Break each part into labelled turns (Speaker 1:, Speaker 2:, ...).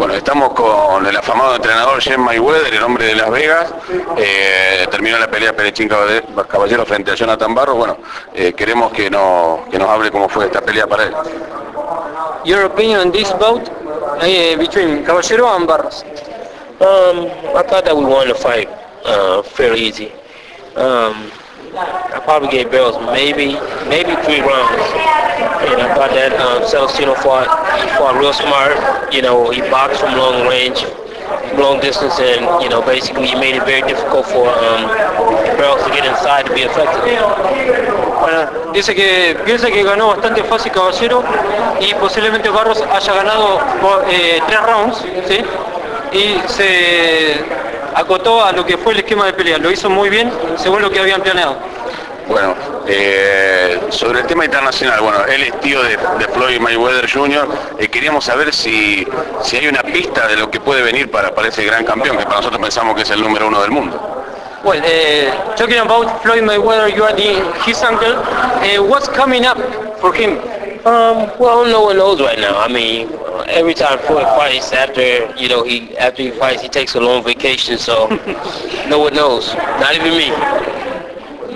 Speaker 1: Bueno, estamos con el afamado entrenador Jen Mayweather, el hombre de Las Vegas. Eh, terminó la pelea Perechín Caballero frente a Jonathan Barros. Bueno, eh, queremos que nos, que nos hable cómo fue esta pelea para él.
Speaker 2: Your opinion on this bout uh, between Caballero and Barros?
Speaker 3: Um, I thought that we won the fight uh, fairly easy. Um, I probably gave Barros maybe maybe three rounds. And I thought that um, Celestino fought fought real smart. You know, he boxed from long range, long distance, and you know basically he made it very difficult for um, Barros to get inside to be effective.
Speaker 2: Bueno, dice que piensa que ganó bastante fácil Caballero y posiblemente Barros haya ganado eh, tres rounds, ¿sí? Y se acotó a lo que fue el esquema de pelea. Lo hizo muy bien según lo que habían planeado.
Speaker 1: Bueno, eh, sobre el tema internacional, bueno, él es tío de, de Floyd Mayweather Jr. Eh, queríamos saber si, si hay una pista de lo que puede venir para, para ese gran campeón, que para nosotros pensamos que es el número uno del mundo.
Speaker 2: Well, uh, talking about Floyd Mayweather, you are the, his uncle. Uh, what's coming up for him?
Speaker 3: Um, well, no one knows right now. I mean, every time Floyd fights, after you know he after he fights, he takes a long vacation, so no one knows. Not even me.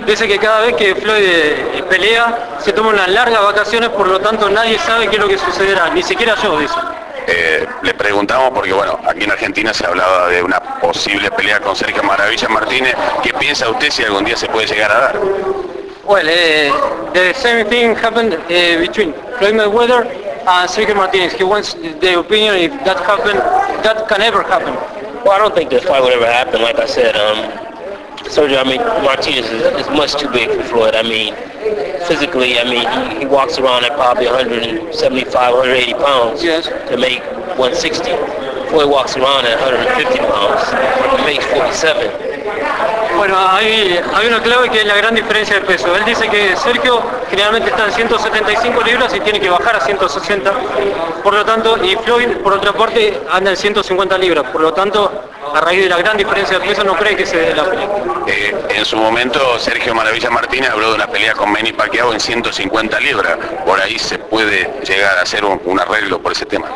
Speaker 2: Dice que cada vez que Floyd eh, pelea se toma unas largas vacaciones, por lo tanto nadie sabe qué es lo que sucederá, ni siquiera yo, dice.
Speaker 1: Eh, le preguntamos porque bueno, aquí en Argentina se hablaba de una posible pelea con Sergio Maravilla Martínez. ¿Qué piensa usted si algún día se puede llegar a dar?
Speaker 2: Well, uh, the same thing happened uh, between Floyd Mayweather and Sergio Martinez. He wants the opinion if that happen, that can ever happen.
Speaker 3: Well, I don't think this fight would ever happen. Like I said, um, Sergio, I mean, Martinez is, is much too big for Floyd. I mean, physically, I mean, he, he walks around at probably 175, 180 pounds
Speaker 2: Yes.
Speaker 3: to make 160. Floyd walks around at 150 pounds and makes 47.
Speaker 2: Bueno, hay, hay una clave que es la gran diferencia de peso. Él dice que Sergio generalmente está en 175 libras y tiene que bajar a 160. Por lo tanto, y Floyd, por otra parte, anda en 150 libras. Por lo tanto, a raíz de la gran diferencia de peso, no cree que se dé la pelea.
Speaker 1: Eh, en su momento Sergio Maravilla Martínez habló de una pelea con Manny Pacquiao en 150 libras. Por ahí se puede llegar a hacer un, un arreglo por ese tema.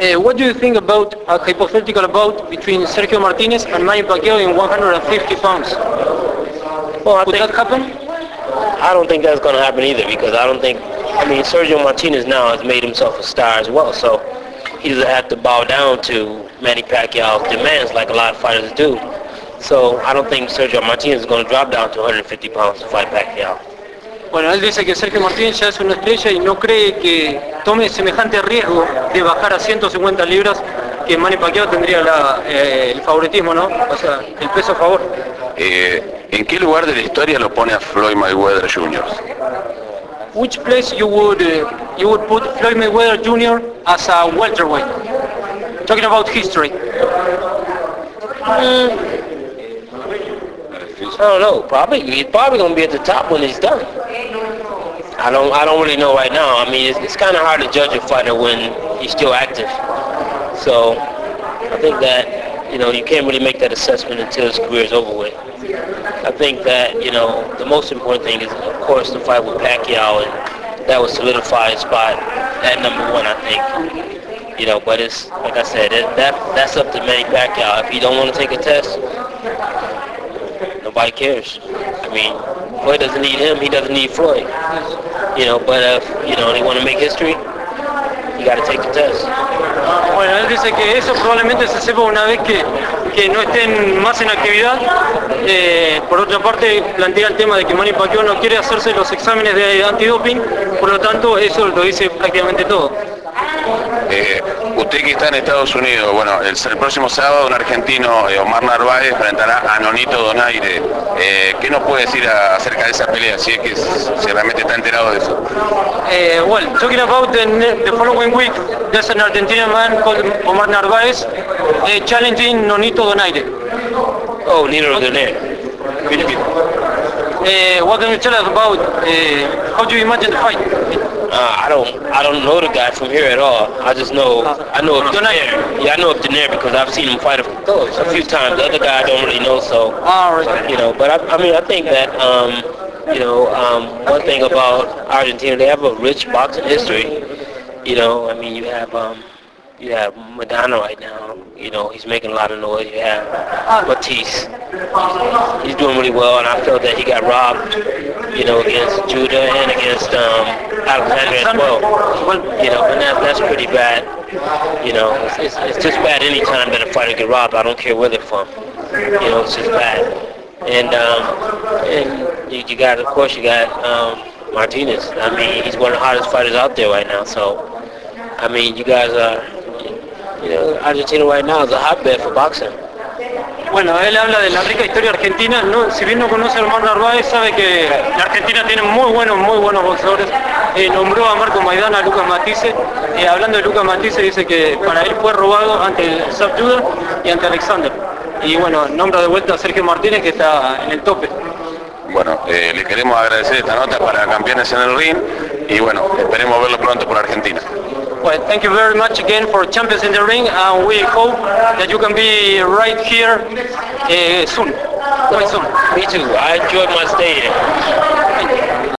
Speaker 2: Uh, what do you think about a hypothetical about between Sergio Martinez and Manny Pacquiao in 150 pounds?
Speaker 3: Well, I
Speaker 2: Would that happen?
Speaker 3: I don't think that's going to happen either because I don't think, I mean, Sergio Martinez now has made himself a star as well, so he doesn't have to bow down to Manny Pacquiao's demands like a lot of fighters do. So I don't think Sergio Martinez is going to drop down to 150 pounds to fight Pacquiao.
Speaker 2: Bueno, él dice que Sergio Martínez ya es una estrella y no cree que tome semejante riesgo de bajar a 150 libras que Manny Pacquiao tendría la, eh, el favoritismo, ¿no? O sea, el peso a favor.
Speaker 1: Eh, ¿En qué lugar de la historia lo pone a Floyd Mayweather Jr.?
Speaker 2: Which place you would uh, you would put Floyd Mayweather Jr. as a welterweight? Talking about history.
Speaker 3: I don't know. Probably he's probably going to be at the top when he's done. I don't I don't really know right now. I mean, it's, it's kind of hard to judge a fighter when he's still active. So I think that you know you can't really make that assessment until his career is over with. I think that you know the most important thing is of course the fight with Pacquiao, and that would solidify his spot at number one. I think. You know, but it's like I said, it, that that's up to Manny Pacquiao. If he don't want to take a test, nobody cares. I mean, Floyd doesn't need him. He doesn't need Floyd. You know, but if you know they want to make history,
Speaker 2: Bueno, él dice que eso probablemente se sepa una vez que, que no estén más en actividad. Eh, por otra parte, plantea el tema de que Manny Pacquiao no quiere hacerse los exámenes de antidoping, por lo tanto, eso lo dice prácticamente todo.
Speaker 1: Eh, usted que está en Estados Unidos, bueno, el, el próximo sábado un argentino, eh, Omar Narváez, enfrentará a Nonito Donaire. Eh, ¿Qué nos puede decir a- acerca de esa pelea, si es que s- si realmente está enterado de eso?
Speaker 2: Well, talking about the, the following week, there's an Argentinian man called Omar Narváez uh, challenging Nonito Donaire.
Speaker 3: Oh, neither of them there.
Speaker 2: Uh, what can you tell us about uh, how do you imagine the fight?
Speaker 3: Uh, I don't I don't know the guy from here at all. I just know I know of Denaire. Yeah, I know of Denaire because I've seen him fight a, a few times. The other guy I don't really know, so you know. But I, I mean, I think that um, you know um, one thing about Argentina, they have a rich boxing history. You know, I mean, you have um, you have Madonna right now. You know, he's making a lot of noise. You have Matisse. He's, he's doing really well, and I felt that he got robbed. You know, against Judah and against um, Alexander as well. You know, and that, that's pretty bad. You know, it's, it's, it's just bad any time that a fighter get robbed. I don't care where they're from. You know, it's just bad. And um, and you, you got, of course, you got um, Martinez. I mean, he's one of the hottest fighters out there right now. So, I mean, you guys are, you know, Argentina right now is a hotbed for boxing.
Speaker 2: Bueno, él habla de la rica historia argentina. No, si bien no conoce a Omar Narváez, sabe que la Argentina tiene muy buenos, muy buenos boxeadores. Eh, nombró a Marco Maidana, a Lucas Matisse. Eh, hablando de Lucas Matisse, dice que para él fue robado ante Sabjuda y ante Alexander. Y bueno, nombra de vuelta a Sergio Martínez, que está en el tope.
Speaker 1: Bueno, eh, le queremos agradecer esta nota para campeones en el ring y bueno, esperemos verlo pronto por Argentina.
Speaker 2: Thank you very much again for Champions in the Ring, and we hope that you can be right here uh, soon, quite soon.
Speaker 3: Me too. I enjoyed my stay here.